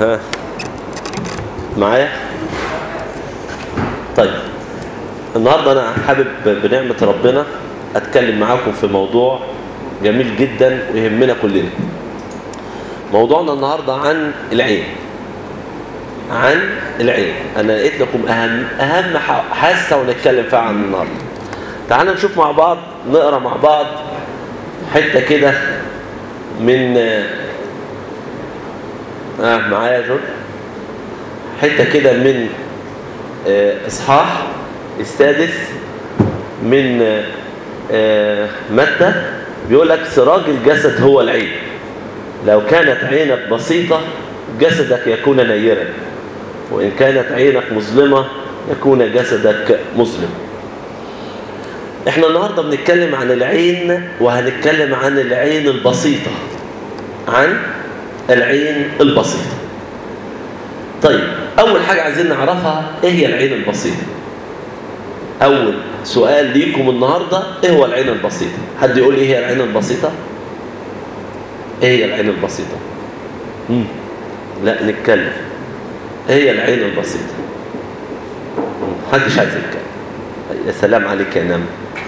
ها. معايا؟ طيب. النهاردة أنا حابب بنعمة ربنا أتكلم معاكم في موضوع جميل جدا ويهمنا كلنا. موضوعنا النهاردة عن العين. عن العين. أنا لقيت لكم أهم أهم حاسة ونتكلم فيها عن النهاردة. تعالوا نشوف مع بعض نقرأ مع بعض حتة كده من آه معايا يا جون حتة كده من آه إصحاح السادس من آه متى بيقول لك سراج الجسد هو العين. لو كانت عينك بسيطة جسدك يكون نيرا. وإن كانت عينك مظلمة يكون جسدك مظلم. إحنا النهاردة بنتكلم عن العين وهنتكلم عن العين البسيطة. عن العين البسيطة. طيب أول حاجة عايزين نعرفها إيه هي العين البسيطة؟ أول سؤال ليكم النهاردة إيه هو العين البسيطة؟ حد يقول إيه هي العين البسيطة؟ إيه هي العين البسيطة؟ مم. لا نتكلم. إيه هي العين البسيطة؟ محدش عايز يتكلم. يا سلام عليك يا نم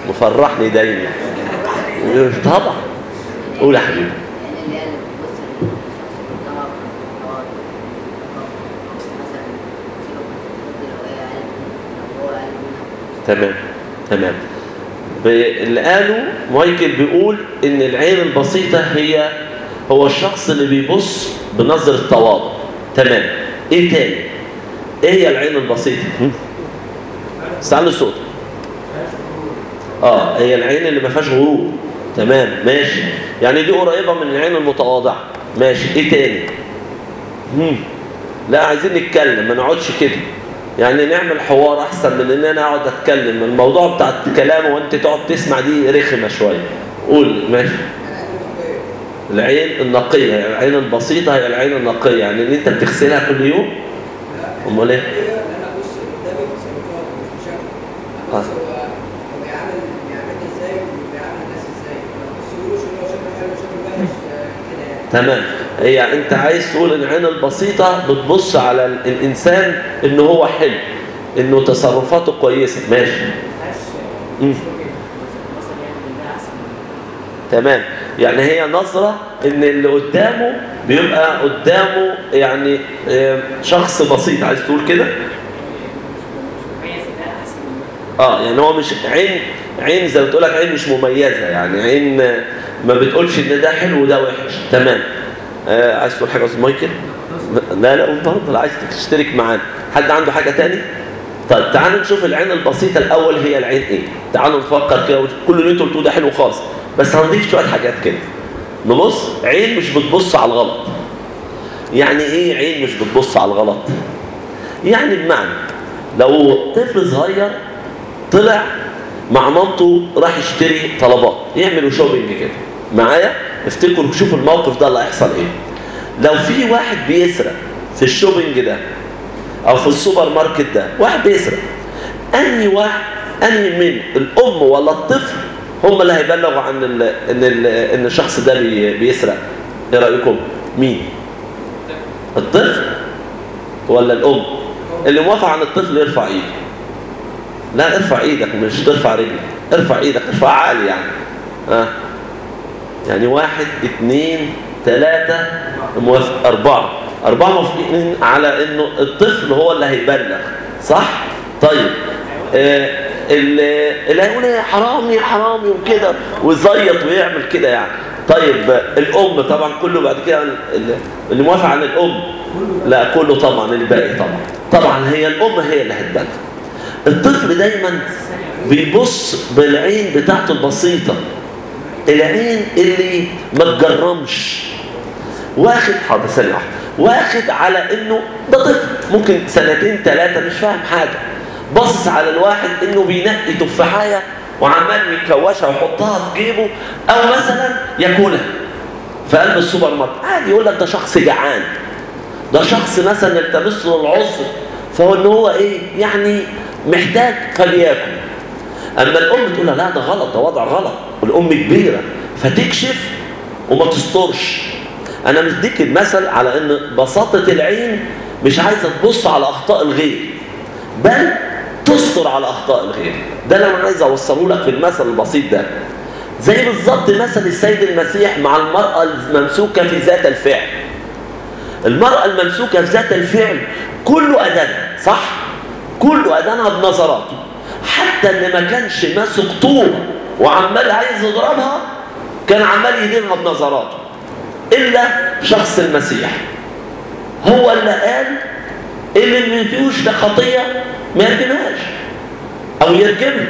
مفرحني دايما. طبعا. قول يا حبيبي. تمام تمام. اللي قاله مايكل بيقول إن العين البسيطة هي هو الشخص اللي بيبص بنظرة تواضع تمام. إيه تاني؟ إيه هي العين البسيطة؟ استعلوا الصوت. آه هي العين اللي ما فيهاش غرور. تمام ماشي. يعني دي قريبة من العين المتواضعة. ماشي. إيه تاني؟ مم. لا عايزين نتكلم ما نقعدش كده. يعني نعمل حوار أحسن من إن أنا أقعد أتكلم. الموضوع بتاع الكلام وأنت تقعد تسمع دي رخمة شوية. قول ماشي. العين النقية يعني العين البسيطة هي العين النقية. يعني اللي أنت بتغسلها كل يوم. أمال إيه؟ تمام. هي انت عايز تقول العين البسيطة بتبص على الإنسان ان هو حلو إنه تصرفاته كويسة. ماشي. تمام. يعني هي نظرة إن اللي قدامه بيبقى قدامه يعني شخص بسيط. عايز تقول كده؟ آه يعني هو مش عين عين زي ما بتقول لك عين مش مميزة يعني عين ما بتقولش إن ده حلو وده وحش. تمام. آه عايز تقول حاجة يا أستاذ مايكل؟ لا لا برضه عايز تشترك معانا. حد عنده حاجة تاني؟ طيب تعالوا نشوف العين البسيطة الأول هي العين إيه. تعالوا نفكر كده كل اللي أنتوا قلتوه ده حلو خالص. بس هنضيف شوية حاجات كده. نبص عين مش بتبص على الغلط. يعني إيه عين مش بتبص على الغلط؟ يعني بمعنى لو طفل صغير طلع مع مامته راح يشتري طلبات يعملوا shopping كده. معايا؟ افتكروا شوفوا الموقف ده اللي هيحصل إيه. لو في واحد بيسرق في ال shopping ده أو في السوبر ماركت ده واحد بيسرق انهي واحد انهي من الام ولا الطفل هم اللي هيبلغوا عن ال ان ال ان الشخص ده بي بيسرق؟ إيه رأيكم؟ مين؟ الطفل ولا الام؟ اللي موافق عن الطفل يرفع ايده. لا ارفع إيدك مش ترفع رجلك ارفع إيدك ارفع عالي يعني. ها. يعني واحد اثنين ثلاثة موافق أربعة. أربعة موافقين على إنه الطفل هو اللي هيبلغ صح؟ طيب آه اللي هيقول إيه حرامي حرامي وكده ويزيط ويعمل كده يعني. طيب الأم طبعا كله بعد كده اللي موافق عن الأم لا كله طبعا الباقي طبعا. طبعا هي الأم هي اللي هتبلغ. الطفل دايما بيبص بالعين بتاعته البسيطة. العين اللي ما تجرمش. واخد حاضر ثانية واخد على إنه ده طفل. ممكن سنتين ثلاثة مش فاهم حاجة. باصص على الواحد إنه بينقي تفاحيه وعمال يكوشها ويحطها في جيبه أو مثلا ياكلها في قلب السوبر ماركت. عادي يقول لك ده شخص جعان. ده شخص مثلا التمس له العذر فهو إن هو إيه يعني محتاج فليأكل. اما الأم تقول لا ده غلط ده وضع غلط. والأم كبيرة فتكشف وما تسترش أنا مديك المثل على إن بساطة العين مش عايزة تبص على أخطاء الغير بل تستر على أخطاء الغير. ده اللي أنا عايز أوصله لك في المثل البسيط ده. زي بالظبط مثل السيد المسيح مع المرأة الممسوكة في ذات الفعل. المرأة الممسوكة في ذات الفعل كله أدانها صح؟ كله أدانها بنظراته. حتى اللي ما كانش ماسك طوبة وعمال عايز يضربها كان عمال يدينها بنظراته. إلا شخص المسيح. هو اللي قال اللي ما فيهوش خطية ما يرجمهاش أو يرجمها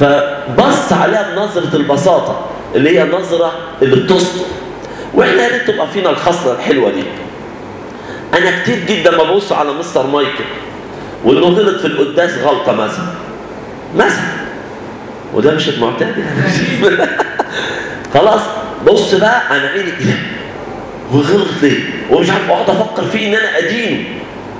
فبص عليها بنظرة البساطة اللي هي النظرة اللي بتسطر وإحنا يا ريت تبقى فينا الخصلة الحلوة دي. أنا كتير جدا ببص على مستر مايكل وانه غلط في القداس غلطة مثلا. مثلا وده مش المعتاد يعني. خلاص بص بقى أنا عيني إيه وغلط ليه؟ ومش عارف أقعد أفكر فيه إن أنا ادينه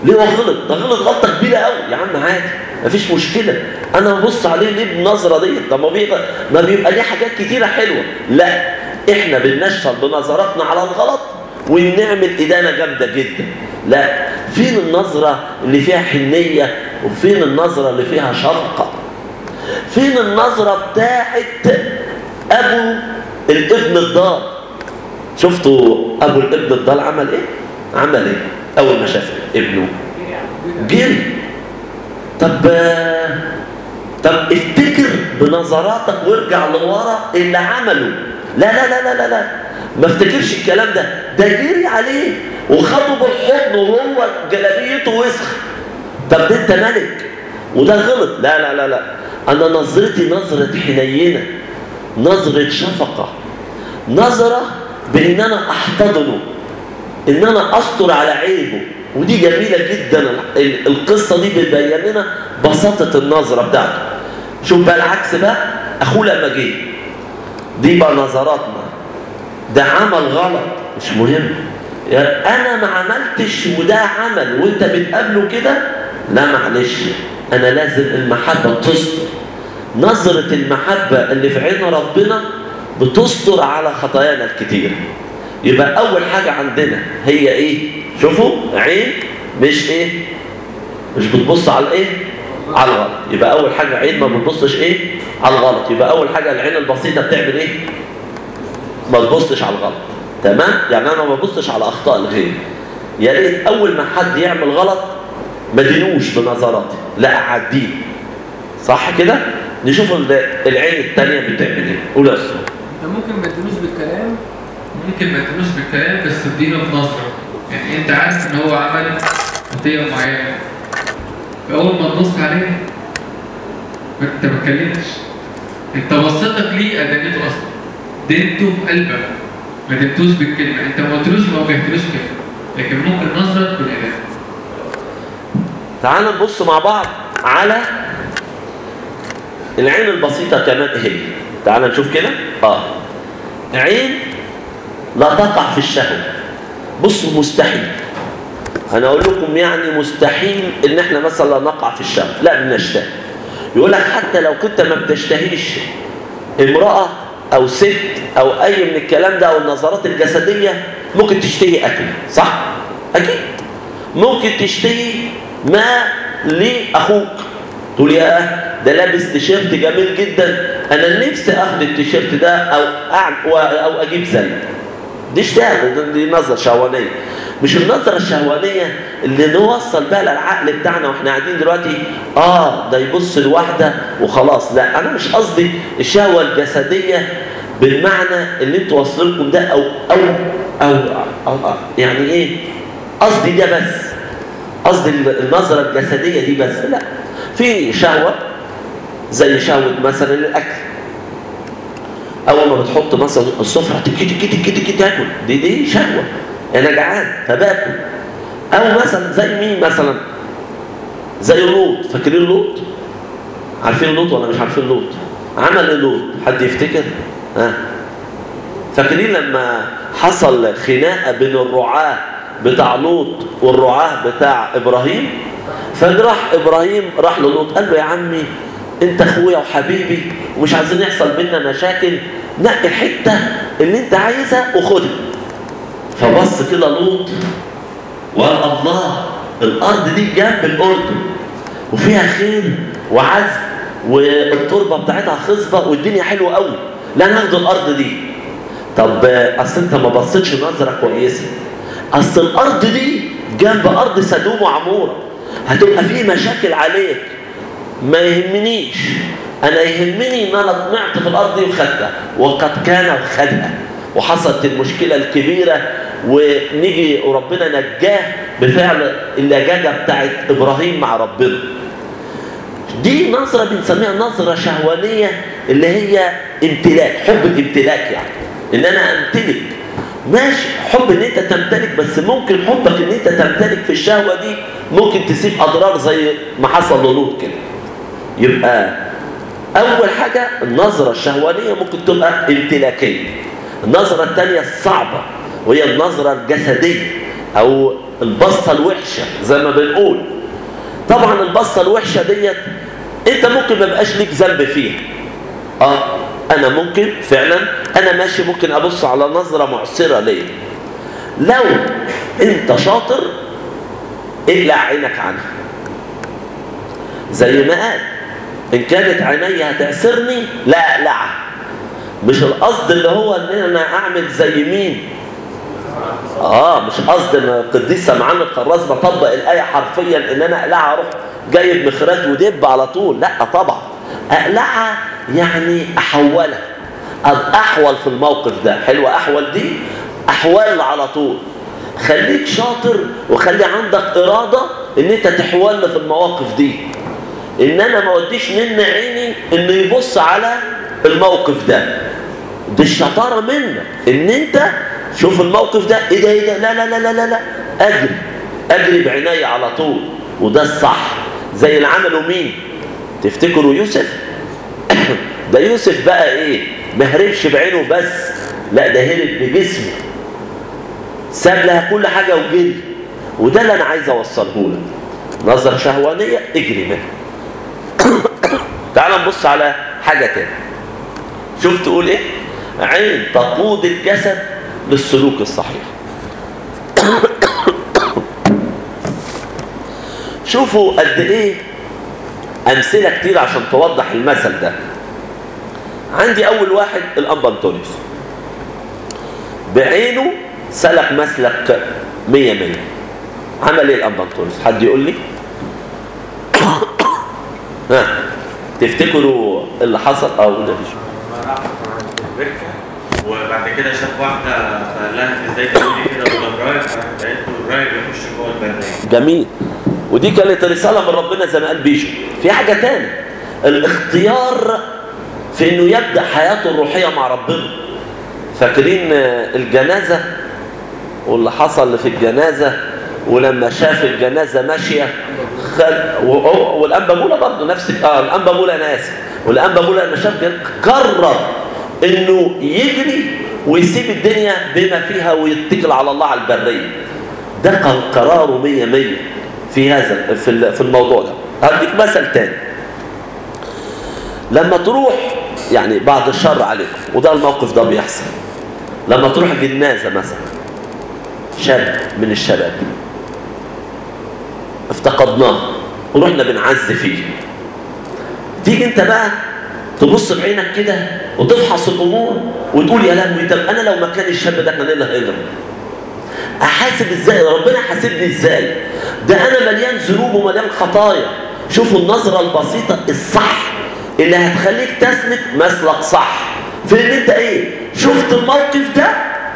ليه هو غلط؟ ده غلط غلطة كبيرة قوي يا عم عادي مفيش مشكلة. أنا ببص عليه ليه بالنظره ديت. طب ما بيبقى ما بيبقى ليه حاجات كتيرة حلوة. لا إحنا بنشتغل بنظراتنا على الغلط ونعمل إدانة جامدة جدا. لا فين النظرة اللي فيها حنية وفين النظرة اللي فيها شفقة؟ فين النظرة بتاعت أبو الابن الضال؟ شفتوا أبو الابن الضال عمل إيه؟ عمل إيه؟ أول ما شاف ابنه جري طب طب افتكر بنظراتك وارجع لورا اللي عمله. لا لا لا لا لا لا ما افتكرش الكلام ده. ده جري عليه وخده بالحضن وهو جلابيته وسخ. طب ده أنت ملك وده غلط. لا لا لا لا. أنا نظرتي نظرة حنينة نظرة شفقة نظرة بإن أنا أحتضنه إن أنا استر على عيبه ودي جميلة جدا القصة دي بتبين لنا بساطة النظرة بتاعته. شوف بقى العكس بقى أخوه لما جه دي بقى نظراتنا. ده عمل غلط مش مهم. يعني أنا ما عملتش وده عمل وأنت بتقابله كده؟ لا معلش. أنا لازم المحبة تستر نظرة المحبة اللي في عين ربنا بتستر على خطايانا الكتير. يبقى أول حاجة عندنا هي إيه؟ شوفوا عين مش إيه؟ مش بتبص على إيه على الغلط. يبقى أول حاجة عين ما بتبصش إيه؟ على الغلط. يبقى أول حاجة العين البسيطة بتعمل إيه؟ ما تبصش على الغلط. تمام؟ يعني أنا ما ببصش على أخطاء الغير. يا ريت أول ما حد يعمل غلط ما دينوش بنظراتي لا اعديه صح كده؟ نشوف العين الثانية بتعمل إيه. قول يا أستاذ. انت ممكن ما تدينوش بالكلام. ممكن ما تدينوش بالكلام بس تديله بنظرة. يعني انت عارف ان هو عمل خطيه معينة. فأول ما تبص عليه انت ما اتكلمتش. انت بصتك ليه ادانته أصلا؟ دينته في قلبك. ما دنتوش بالكلمة. انت ما قلتلوش ما واجهتلوش كلمة. لكن ممكن نظرك بالادانه تعال نبص مع بعض على العين البسيطة كمان هي تعال نشوف كده. آه. عين لا تقع في الشهوة. بصوا مستحيل. أنا أقول لكم يعني مستحيل إن إحنا مثلا نقع في الشهوة. لا بنشتهي يقول لك حتى لو كنت ما بتشتهيش امرأة أو ست أو أي من الكلام ده أو النظرات الجسدية ممكن تشتهي اكل صح؟ أكيد. ممكن تشتهي ما لاخوك تقول يا ده لابس تيشيرت جميل جدا. أنا نفسي أخد التيشيرت ده أو أو أجيب زيه. دي اشتهاء دي نظرة شهوانية. مش النظرة الشهوانية اللي نوصل بقى للعقل بتاعنا وإحنا قاعدين دلوقتي آه ده يبص لواحدة وخلاص. لا أنا مش قصدي الشهوة الجسدية بالمعنى اللي أنتوا واصل لكم ده أو أو أو, أو, أو يعني إيه؟ قصدي ده بس. قصدي النظره الجسدية دي بس لا. في شهوة زي شهوة مثلا الأكل. أول ما بتحط مثلا السفرة تكي تكي تكي تكي تاكل. دي دي شهوة. أنا جعان فباكل. أو مثلا زي مين مثلا؟ زي لوط. فاكرين لوط؟ عارفين لوط ولا مش عارفين لوط؟ عمل إيه لوط؟ حد يفتكر؟ ها؟ فاكرين لما حصل خناقة بين الرعاة؟ بتاع لوط والرعاه بتاع إبراهيم؟ فراح إبراهيم راح للوط قال له يا عمي أنت أخويا وحبيبي ومش عايزين يحصل بينا مشاكل نقي حتة اللي أنت عايزها وخدها. فبص كده لوط وقال الله الأرض دي جنب الأردن وفيها خير وعزم والتربة بتاعتها خصبة والدنيا حلوة قوي. لا ناخد الأرض دي. طب أصل أنت ما بصيتش نظرة كويسة. أصل الأرض دي جنب أرض سدوم وعمورة. هتبقى فيه مشاكل عليك. ما يهمنيش. أنا يهمني إن أنا طمعت في الأرض دي وخدها. وقد كان وخدها. وحصلت المشكلة الكبيرة ونيجي وربنا نجاه بفعل اللجاجه بتاعت إبراهيم مع ربنا. دي نظرة بنسميها نظرة شهوانية اللي هي امتلاك حب الامتلاك يعني. إن أنا أمتلك. ماشي. حب إن أنت تمتلك بس ممكن حبك إن أنت تمتلك في الشهوة دي ممكن تسيب أضرار زي ما حصل للوط كده. يبقى أول حاجة النظرة الشهوانية ممكن تبقى امتلاكية. النظرة الثانية الصعبة وهي النظرة الجسدية أو البصة الوحشة زي ما بنقول. طبعا البصة الوحشة ديت أنت ممكن ما بقاش ليك ذنب فيها. آه. أنا ممكن فعلا أنا ماشي ممكن أبص على نظرة معصرة ليا. لو أنت شاطر اقلع عينك عنها. زي ما قال إن كانت عيني هتعسرني لا أقلعها. مش القصد اللي هو إن أنا أعمل زي مين؟ آه مش قصد إن القديس سمعان القراص بطبق الآية حرفيا إن أنا أقلعها أروح جايب مخراج ودب على طول. لا طبعا. اقلعها يعني احولها أحول في الموقف ده. حلوة أحول دي؟ أحول على طول. خليك شاطر وخلي عندك إرادة إن أنت تحول في المواقف دي. إن أنا ما أوديش من عيني إنه يبص على الموقف ده. دي الشطارة منك. إن أنت شوف الموقف ده إيه ده إيه ده لا لا لا لا لا. أجري. أجري بعيني على طول. وده الصح. زي اللي عمله مين تفتكروا يوسف؟ ده يوسف بقى إيه؟ ما هربش بعينه بس لا ده هرب بجسمه. ساب لها كل حاجة وجري. وده اللي أنا عايز أوصله لك. نظر شهوانية اجري منها. تعال نبص على حاجة تاني. شوف تقول إيه؟ عين تقود الجسد للسلوك الصحيح. شوفوا قد إيه أمثلة كتير عشان توضح المثل ده. عندي أول واحد الانبا انطونيوس بعينه سلك مسلك مية مية. عمل إيه الانبا انطونيوس حد يقول لي؟ ها تفتكروا اللي حصل؟ أو ده وبعد كده شاف واحدة فقال لها إزاي تقولي كده؟ بالرايه فراحت قالت له الرايه بيخش جوه البريه جميل. ودي كانت رسالة من ربنا زي ما قال بيشو في حاجة تاني الاختيار في إنه يبدأ حياته الروحية مع ربنا. فاكرين الجنازة؟ واللي حصل في الجنازة ولما شاف الجنازة ماشية خد والأنبا مولا برضه نفس آه الأنبا مولا أنا آسف. والأنبا مولا لما شاف قرر إنه يجري ويسيب الدنيا بما فيها ويتكل على الله على البرية. ده كان قراره مية مية. في هذا في في الموضوع ده. هديك مثل تاني. لما تروح يعني بعد الشر عليكم وده الموقف ده بيحصل. لما تروح جنازة مثلا شاب من الشباب افتقدناه ورحنا بنعز فيه. تيجي انت بقى تبص بعينك كده وتفحص الأمور وتقول يا لهوي طب أنا لو مكان الشاب ده كان إيه اللي هيجرى أحاسب إزاي؟ ربنا حاسبني إزاي؟ ده أنا مليان ذنوب ومليان خطايا. شوفوا النظرة البسيطة الصح اللي هتخليك تسلك مسلك صح. في ان أنت إيه؟ شفت الموقف ده؟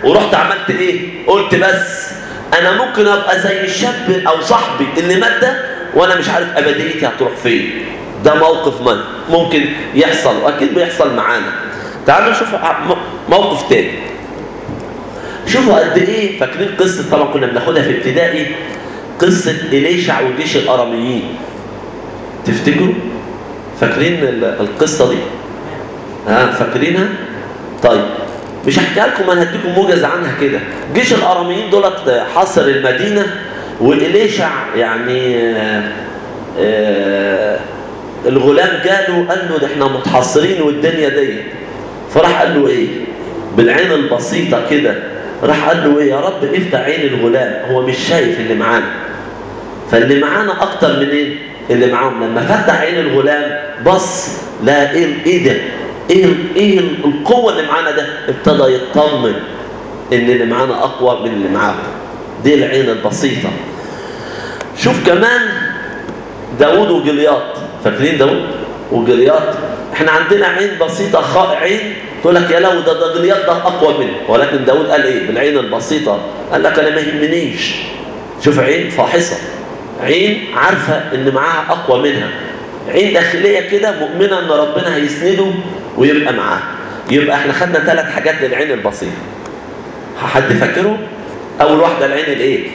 ورحت عملت إيه؟ قلت بس أنا ممكن أبقى زي الشاب أو صاحبي اللي مات ده وأنا مش عارف أبديتي هتروح فين. ده موقف من؟ ممكن يحصل وأكيد بيحصل معانا. تعالوا نشوف موقف تاني. شوفوا قد إيه فاكرين قصة طبعا كنا بناخدها في ابتدائي. قصة إليشع وجيش الأراميين. تفتكروا؟ فاكرين القصة دي؟ ها فاكرينها؟ طيب مش هحكي لكم أنا هديكم موجز عنها كده. جيش الأراميين دولت حاصر المدينة وإليشع يعني آآ آآ الغلام جاله قال له ده إحنا متحصرين والدنيا دي. فراح قال له إيه؟ بالعين البسيطة كده راح قال له إيه؟ يا رب افتح عين الغلام هو مش شايف اللي معانا. فاللي معانا أكتر من إيه؟ اللي معاهم. لما فتح عين الغلام بص لا إيه إيه ده؟ إيه إيه القوة اللي معانا ده؟ ابتدى يطمن إن اللي معانا أقوى من اللي معاهم. دي العين البسيطة. شوف كمان داوود وجلياط. فاكرين داوود وجلياط؟ إحنا عندنا عين بسيطة. عين تقول لك يا لو ده ده جلياط ده أقوى منه ولكن داوود قال إيه؟ بالعين البسيطة. قال لك أنا ما يهمنيش. شوف عين فاحصة. عين عارفة إن معاها أقوى منها. عين داخلية كده مؤمنة إن ربنا هيسنده ويبقى معاه يبقى إحنا خدنا ثلاث حاجات للعين البسيطة. حد فاكره؟ أول واحدة العين الإيه؟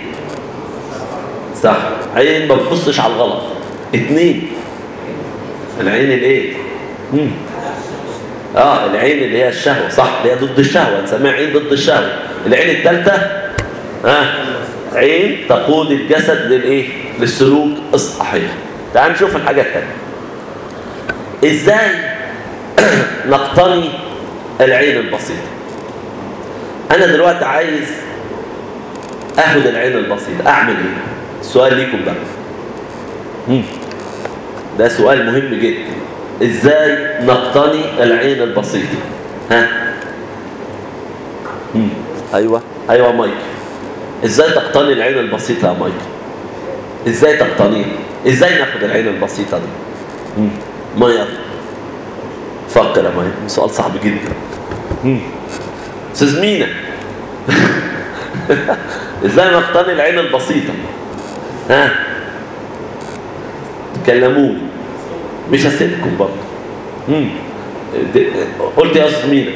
صح. عين ما بتبصش على الغلط. اتنين. العين الإيه؟ مم. آه العين اللي هي الشهوة. صح. اللي هي ضد الشهوة. نسميها عين ضد الشهوة. العين الثالثه آه عين تقود الجسد للإيه؟ للسلوك الصحيح. تعال نشوف الحاجة الثانية إزاي نقتني العين البسيطة؟ أنا دلوقتي عايز اخد العين البسيطة. أعمل إيه؟ السؤال ليكم بقى. ده سؤال مهم جدا. إزاي نقتني العين البسيطة؟ ها. أيوه. أيوه مايك إزاي تقتني العين البسيطة يا مايك إزاي تقتنيها إزاي ناخد العين البسيطة دي؟ مم. ماير فكر يا ماير سؤال صعب جدا. أستاذ مينا. إزاي نقتني العين البسيطة؟ ها؟ تكلموني. مش هسيبكم برضه. قلت يا أستاذ مينا.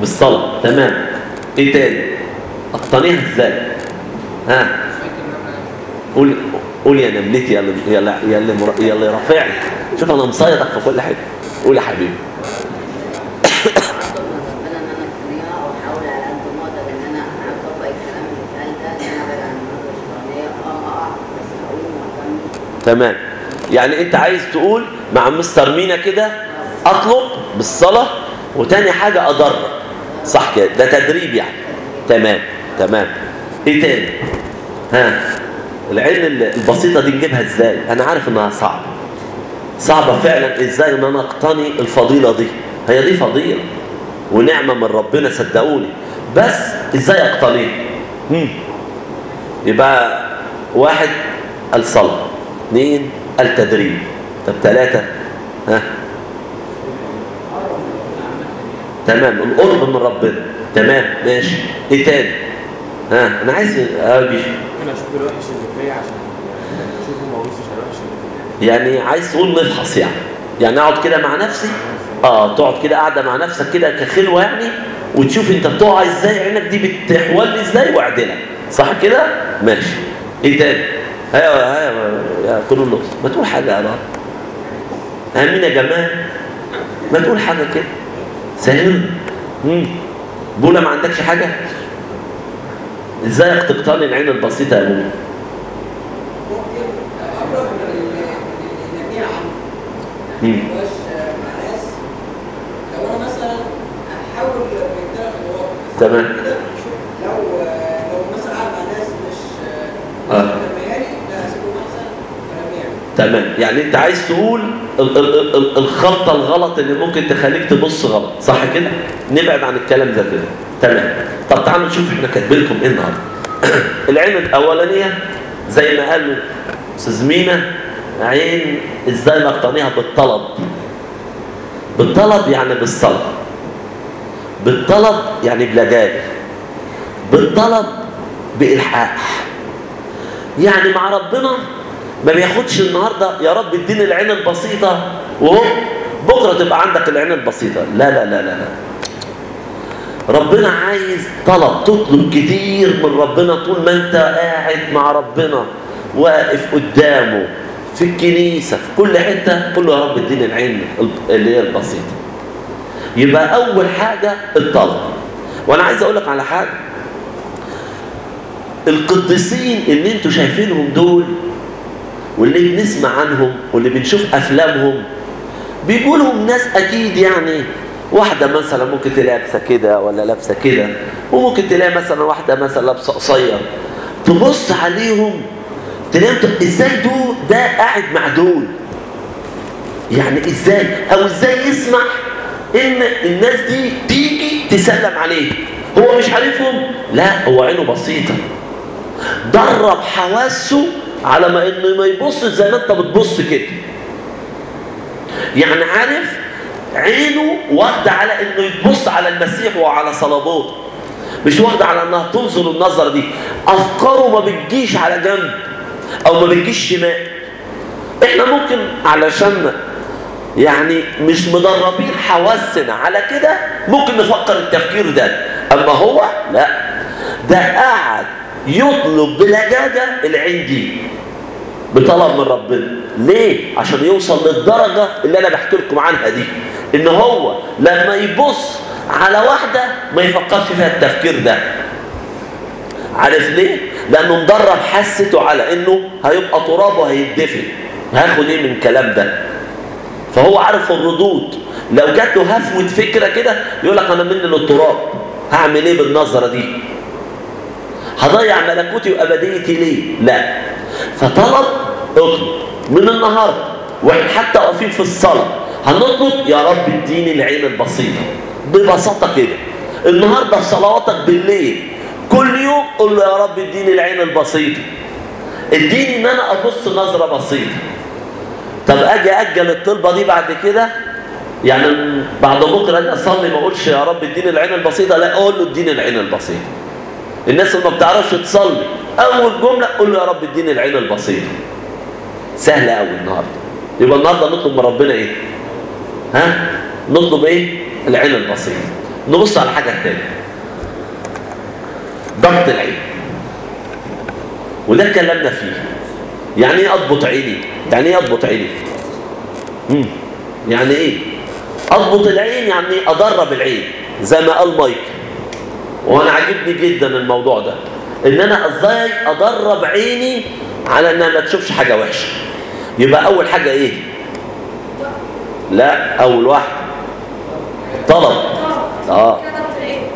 بالصلاة. تمام. إيه تاني؟ اقتنيها إزاي ها؟ قول قول يا نملتي يا اللي يا اللي يا اللي, رافعني شوف أنا مصيدك في كل حتة قول يا حبيبي. تمام. يعني أنت عايز تقول مع مستر مينا كده أطلب بالصلاة وتاني حاجة ادرب صح كده؟ ده تدريب يعني. تمام. تمام. إيه تاني؟ ها العين البسيطة دي نجيبها إزاي؟ أنا عارف انها صعبة. صعبة فعلا. إزاي ان أنا اقتني الفضيلة دي؟ هي دي فضيلة ونعمة من ربنا صدقوني. بس إزاي اقتنيها. يبقى واحد الصلاة. اثنين التدريب. طب ثلاثة ها؟ تمام. القرب من ربنا. تمام. ماشي. إيه تاني؟ ها أنا عايز أجي ممكن أشوف الوحش اللي فيا عشان أشوفه ما ابصش على الوحش اللي فيا يعني عايز تقول نفحص يعني. يعني أقعد كده مع نفسي؟ آه تقعد كده قاعدة مع نفسك كده كخلوه يعني وتشوف أنت بتقع إزاي عينك دي بتحول إزاي واعدلها صح كده؟ ماشي. إيه تاني؟ أيوه أيوه يا كرولوس ما تقول حاجة يا رب. أمين يا جماعة ما تقول حاجة كده. سهل. امم بولا ما عندكش حاجة؟ إزاي تقتني العين البسيطة يا ادوار تمام. آه. تمام. يعني انت عايز تقول ال- ال- ال- الخطه الغلط اللي ممكن تخليك تبص غلط صح كده؟ نبعد عن الكلام ده كده. تمام. طب تعالوا نشوف إحنا كاتبين لكم إيه النهارده. العين الأولانية زي ما قال أستاذ مينا عين إزاي نقتنيها بالطلب. بالطلب يعني بالصلاه بالطلب يعني بلجاج بالطلب بإلحاح. يعني مع ربنا ما بياخدش النهارده يا رب اديني العين البسيطة وهو بكرة تبقى عندك العين البسيطة. لا لا لا لا لا. ربنا عايز طلب تطلب كتير من ربنا طول ما انت قاعد مع ربنا واقف قدامه في الكنيسة في كل حتة قول له يا رب اديني العين اللي هي البسيطة. يبقى أول حاجة الطلب. وأنا عايز أقول لك على حاجة. القديسين اللي أنتوا شايفينهم دول واللي بنسمع عنهم واللي بنشوف أفلامهم بيقولهم ناس أكيد يعني واحدة مثلا ممكن تلاقي لابسة كده ولا لابسة كده وممكن تلاقي مثلا واحدة مثلا لابسة قصير. تبص عليهم تلاقيهم إزاي دول ده قاعد مع دول؟ يعني إزاي؟ أو إزاي يسمح إن الناس دي تيجي تسلم عليه؟ هو مش عارفهم؟ لا هو عينه بسيطة. درب حواسه على ما إنه ما يبص زي ما أنت بتبص كده. يعني عارف عينه واخدة على إنه يبص على المسيح وعلى صلابوته مش واخدة على إنها تنظر النظرة دي. أفكاره ما بتجيش على جنب أو ما بتجيش شمال. إحنا ممكن علشان يعني مش مدربين حواسنا على كده ممكن نفكر التفكير ده. أما هو لا. ده قاعد يطلب بلجاجة العين دي بطلب من ربنا. ليه؟ عشان يوصل للدرجة اللي أنا بحكي لكم عنها دي. إن هو لما يبص على واحدة ما يفكرش فيها التفكير ده عارف ليه؟ لأنه مدرب حسته على إنه هيبقى تراب وهيدفن هاخد إيه من الكلام ده؟ فهو عارف الردود لو جات له هفوة فكرة كده يقول لك أنا مني للتراب هعمل إيه بالنظرة دي؟ هضيع ملكوتي وأبديتي ليه؟ لا فطلب اطلب من النهاردة وإحنا حتى في الصلاة هنطلب يا رب اديني العين البسيطة. ببساطة كده. النهاردة في صلواتك بالليل كل يوم قول له يا رب اديني العين البسيطة. اديني إن أنا أبص نظرة بسيطة. طب أجي أجل الطلبة دي بعد كده؟ يعني بعد بكرة أجي أصلي ما أقولش يا رب اديني العين البسيطة لا أقول له اديني العين البسيطة. الناس اللي ما بتعرفش تصلي أول جملة قول له يا رب اديني العين البسيطة. سهلة قوي النهارده. يبقى النهارده نطلب من ربنا إيه؟ ها؟ نطلب إيه؟ العين البسيطة. نبص على حاجة ثانية ضغط العين. وده اتكلمنا فيه. يعني إيه أضبط عيني؟ يعني إيه أضبط عيني؟ مم. يعني إيه؟ أضبط العين يعني أدرب العين. زي ما قال مايك وأنا عاجبني جدا الموضوع ده. إن أنا إزاي أدرب عيني على إنها ما تشوفش حاجة وحشة. يبقى أول حاجة إيه؟ لا أول واحدة طلب. آه.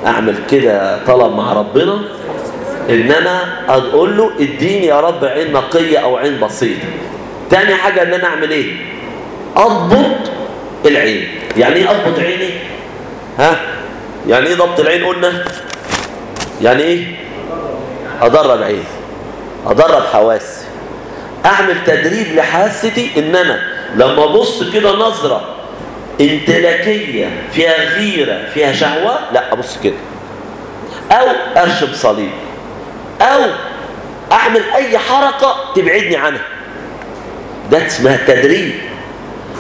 أعمل كده طلب مع ربنا. إن أنا أقول له إديني يا رب عين نقية أو عين بسيطة. تاني حاجة إن أنا أعمل إيه؟ أضبط العين. يعني إيه أضبط عيني؟ ها؟ يعني إيه ضبط العين قلنا؟ يعني إيه؟ أدرب عين أدرب حواسي. أعمل تدريب لحاستي إن أنا لما ابص كده نظرة امتلاكيه فيها غيرة فيها شهوة لا أبص كده. أو أرشم صليب. أو أعمل أي حركة تبعدني عنها. ده اسمها التدريب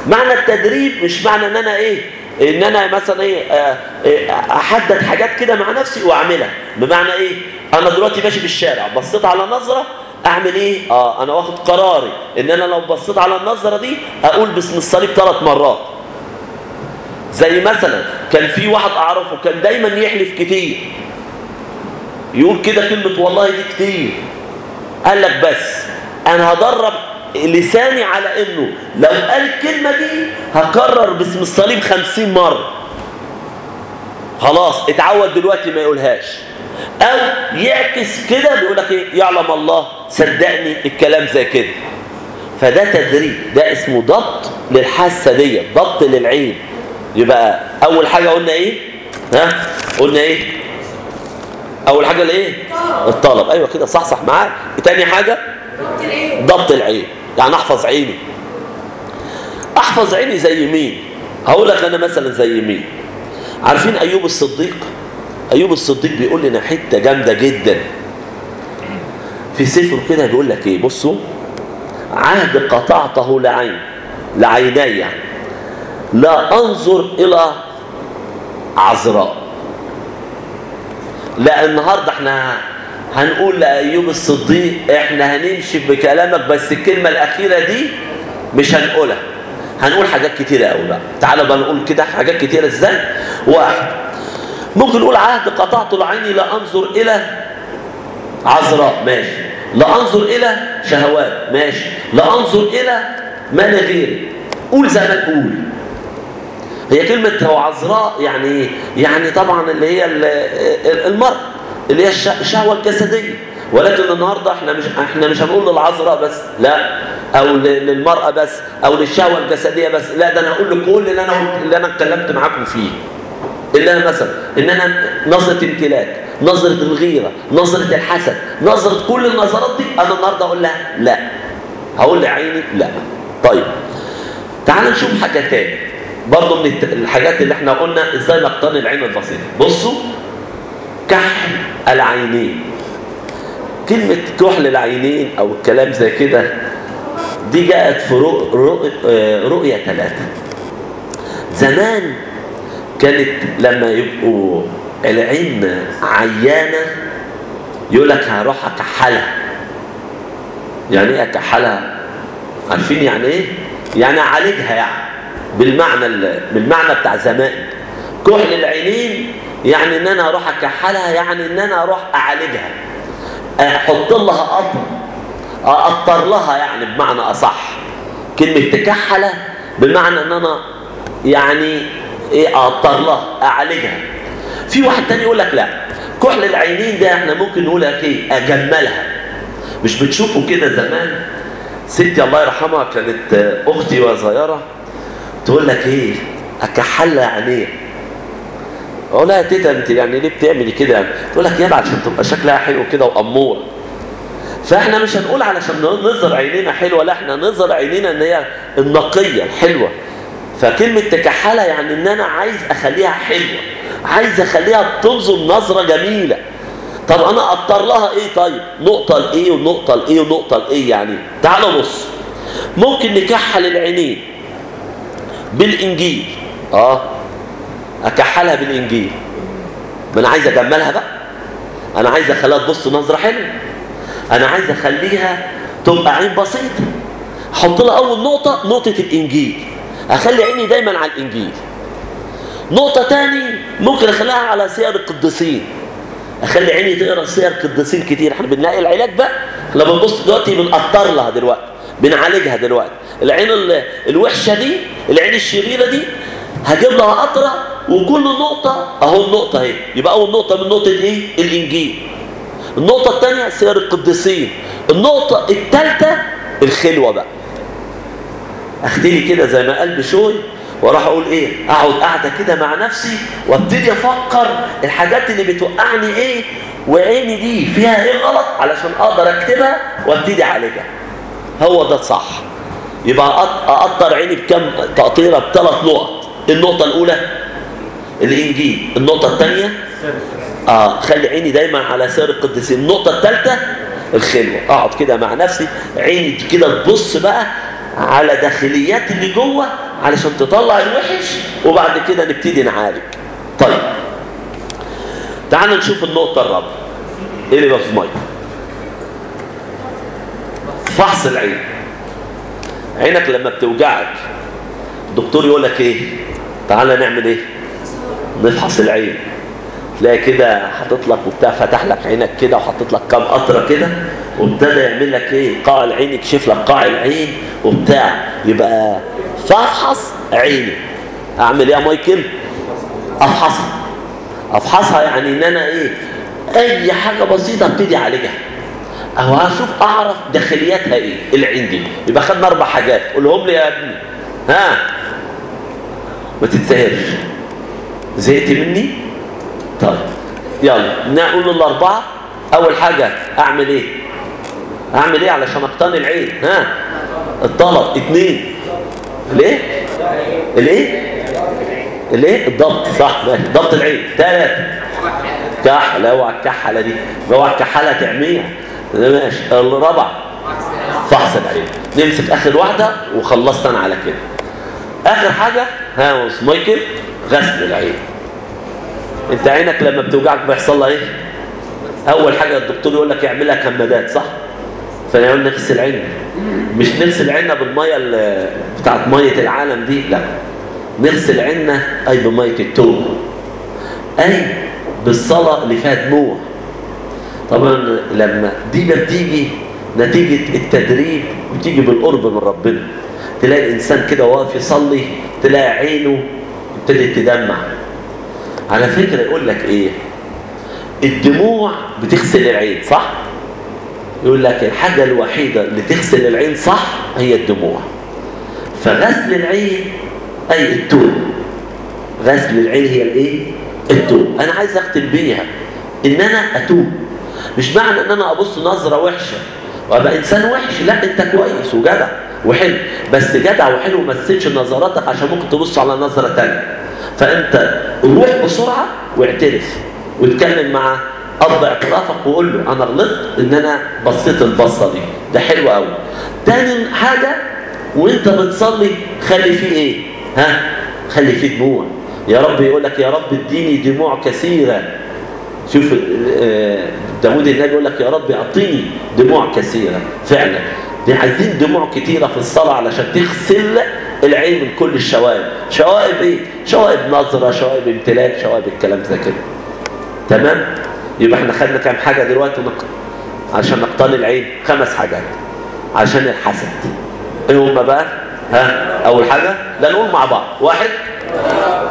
معنى التدريب مش معنى إن أنا إيه إن أنا مثلا إيه آه، آه، أحدد حاجات كده مع نفسي وأعملها. بمعنى إيه؟ أنا دلوقتي ماشي في الشارع بصيت على نظرة اعمل إيه؟ آه أنا واخد قراري ان أنا لو بصيت على النظرة دي أقول باسم الصليب ثلاث مرات. زي مثلا كان في واحد اعرفه كان دايما يحلف كتير. يقول كده كلمة والله دي كتير. قال لك بس أنا هدرب لساني على انه لو قال الكلمة دي هكرر باسم الصليب خمسين مرة. خلاص اتعود دلوقتي ما يقولهاش. أو يعكس كده بيقول لك إيه؟ يعلم الله. صدقني الكلام زي كده. فده تدريب. ده اسمه ضبط للحاسة دي ضبط للعين. يبقى أول حاجة قلنا إيه؟ ها؟ قلنا إيه؟ أول حاجة الايه الطلب. أيوه كده صح صح معاك. تاني حاجة؟ ضبط العين. يعني أحفظ عيني. أحفظ عيني زي مين؟ هقول لك أنا مثلا زي مين. عارفين أيوب الصديق؟ أيوب الصديق بيقول لنا حتة جامدة جدا. في سفر كده بيقول لك إيه؟ بصوا عهد قطعته لعين لعيني يعني. لا أنظر إلى عذراء. لا النهارده إحنا هنقول لأيوب الصديق إحنا هنمشي بكلامك بس الكلمة الأخيرة دي مش هنقولها. هنقول حاجات كتيرة قوي بقى. تعالوا بقى نقول كده حاجات كتيرة إزاي؟ واحد ممكن نقول عهد قطعت لعيني لا أنظر إلى عذراء ماشي. لا أنظر إلى شهوات ماشي. لا أنظر إلى ما غيري قول زي ما تقول. هي كلمة وعذراء يعني إيه؟ يعني طبعا اللي هي ال- ال- المرأة اللي هي الش- الشهوة الجسدية. ولكن النهاردة إحنا مش إحنا مش هنقول للعذراء بس لا. أو للمرأة بس أو للشهوة الجسدية بس لا. ده أنا هقول لكل اللي أنا اللي أنا اتكلمت معاكم فيه. أنا مثلا ان أنا نظرة امتلاك نظرة الغيرة نظرة الحسد نظرة كل النظرات دي أنا النهاردة أقول لها لا. هقول لعيني لا. طيب تعال نشوف حاجة تاني. برضه من الحاجات اللي إحنا قلنا إزاي نقتني العين البسيطة. بصوا كحل العينين. كلمة كحل العينين أو الكلام زي كده دي جاءت في آه، رؤية ثلاثة. زمان كانت لما يبقوا العين عيانة يقول لك هروح أكحلها. يعني إيه أكحلها؟ عارفين يعني إيه؟ يعني أعالجها يعني بالمعنى ال- بالمعنى بتاع زمان. كحل العينين يعني إن أنا أروح أكحلها يعني إن أنا أروح أعالجها. أحط لها قطر اقطر لها يعني بمعنى أصح. كلمة تكحله بمعنى إن أنا يعني إيه اقطر لها أعالجها. في واحد تاني يقول لك لا. كحل العينين ده إحنا ممكن نقول لك إيه؟ أجملها. مش بتشوفوا كده زمان؟ ستي الله يرحمها كانت أختي وصغيرة. تقول لك إيه؟ أكحل عينيها. أقول لها تيتا أنت يعني ليه بتعملي كده؟ تقول لك يلا عشان تبقى شكلها حلو كده واموره فإحنا مش هنقول علشان نظهر عينينا حلوة لا إحنا نظهر عينينا إن هي النقية الحلوة. فكلمة تكحلة يعني إن أنا عايز أخليها حلوة عايز أخليها تنظر نظرة جميلة. طب أنا اقطر لها إيه طيب؟ نقطة لإيه ونقطة لإيه ونقطة لإيه يعني؟ تعالوا بص ممكن نكحل العينين بالإنجيل. آه أكحلها بالإنجيل. ما أنا عايز أجملها بقى. أنا عايز أخليها تبص نظرة حلوة. أنا عايز أخليها تبقى عين بسيطة. أحط لها أول نقطة نقطة الإنجيل. أخلي عيني دايما على الإنجيل. نقطة تاني ممكن أخليها على سير القديسين. أخلي عيني تقرأ سير قديسين كتير. إحنا بنلاقي العلاج بقى إحنا بنبص دلوقتي بنقطر لها دلوقتي. بنعالجها دلوقتي. العين ال- الوحشة دي العين الشريرة دي هجيب لها قطرة وكل نقطة أهو النقطة أهي. يبقى أول نقطة من نقطة إيه؟ الإنجيل. النقطة الثانية سير القديسين. النقطة الثالثه الخلوة بقى. اختلي كده زي ما قال بشوي وأروح أقول إيه؟ أقعد قاعدة كده مع نفسي وأبتدي أفكر الحاجات اللي بتوقعني إيه؟ وعيني دي فيها إيه غلط علشان أقدر أكتبها وأبتدي أعالجها. هو ده الصح يبقى اقطر عيني بكم تقطيرة بثلاث نقط. النقطة الأولى الإنجيل النقطة الثانية آه خلي عيني دايما على سير القديسين. النقطة الثالثة الخلوة. أقعد كده مع نفسي عيني كده تبص بقى على داخليات اللي جوه علشان تطلع الوحش وبعد كده نبتدي نعالج. طيب تعال نشوف النقطة الرابعة. إيه اللي في ميه فحص العين. عينك لما بتوجعك الدكتور يقول لك إيه؟ تعالى نعمل إيه؟ نفحص العين. تلاقي كده حاطط لك وبتاع فتح لك عينك كده وحاطط لك كام قطرة كده وابتدى يعمل لك إيه؟ قاع العين يكشف لك قاع العين وبتاع. يبقى فافحص عيني. أعمل إيه يا مايكل؟ أفحصها. أفحصها يعني إن أنا إيه؟ أي حاجة بسيطة أبتدي أعالجها. اهو هشوف أعرف داخلياتها إيه؟ العين دي. يبقى خدنا أربع حاجات. قولهم لي يا ابني. ها؟ ما تتسهلش زهقت مني؟ طيب. يلا. نقول الأربعة. أول حاجة أعمل إيه؟ أعمل إيه علشان أقتني العين؟ ها؟ الطلب. اثنين ليه؟ الايه الايه الضبط. صح. ضبط العين. ثلاثة كحلة. أوعى الكحلة دي. أوعى الكحلة تعميها. ماشي. الرابعة. فحص العين. نمسك آخر واحدة وخلصت أنا على كده. آخر حاجة. ها مايكل غسل العين. انت عينك لما بتوجعك بيحصل لها إيه؟ اول حاجة الدكتور يقول لك اعملها كمادات صح؟ فنقول نغسل عيننا مش نغسل عيننا بالمية ال- بتاعت مية العالم دي لا. نغسل عيننا أي بمية التوبه أي بالصلاة اللي فيها دموع. طبعا لما دي بتيجي نتيجة التدريب وتيجي بالقرب من ربنا. تلاقي الإنسان كده واقف يصلي تلاقي عينه ابتدت تدمع. على فكرة يقول لك إيه؟ الدموع بتغسل العين صح؟ يقول لك الحاجة الوحيدة اللي تغسل العين صح هي الدموع. فغسل العين أي التوب غسل العين هي الإيه؟ التوب أنا عايز أختم بيها. إن أنا أتوب. مش معنى إن أنا أبص نظرة وحشة. وابقى إنسان وحش. لا أنت كويس وجدع وحلو. بس جدع وحلو ما تسيبش نظراتك عشان ممكن تبص على نظرة تانية. فأنت روح بسرعة واعترف واتكلم مع اب اعترافك وقول له أنا غلطت إن أنا بصيت البصة دي. ده حلو قوي تاني حاجة وأنت بتصلي خلي فيه إيه؟ ها؟ خلي فيه دموع. يا رب يقول لك يا رب اديني دموع كثيرة. شوف آه، داود النبي يقول لك يا رب أعطيني دموع كثيرة. فعلا. دي عايزين دموع كتيرة في الصلاة علشان تغسل العين من كل الشوائب. شوائب إيه؟ شوائب نظرة شوائب امتلاك شوائب الكلام زي كده. تمام؟ يبقى إحنا خدنا كام حاجة دلوقتي؟ نق... عشان نقتني العين. خمس حاجات. عشان الحسد. إيه هما بقى؟ ها؟ أول حاجة لا نقول مع بعض. واحد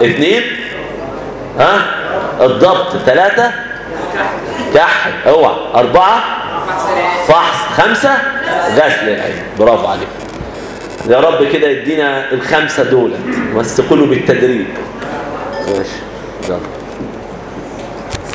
اثنين ها؟ الضبط. ثلاثة كحل. أوعى. أربعة فحص. خمسة غسل العين. برافو عليك. يا رب كده يدينا الخمسة دول بس كله بالتدريب. ماشي.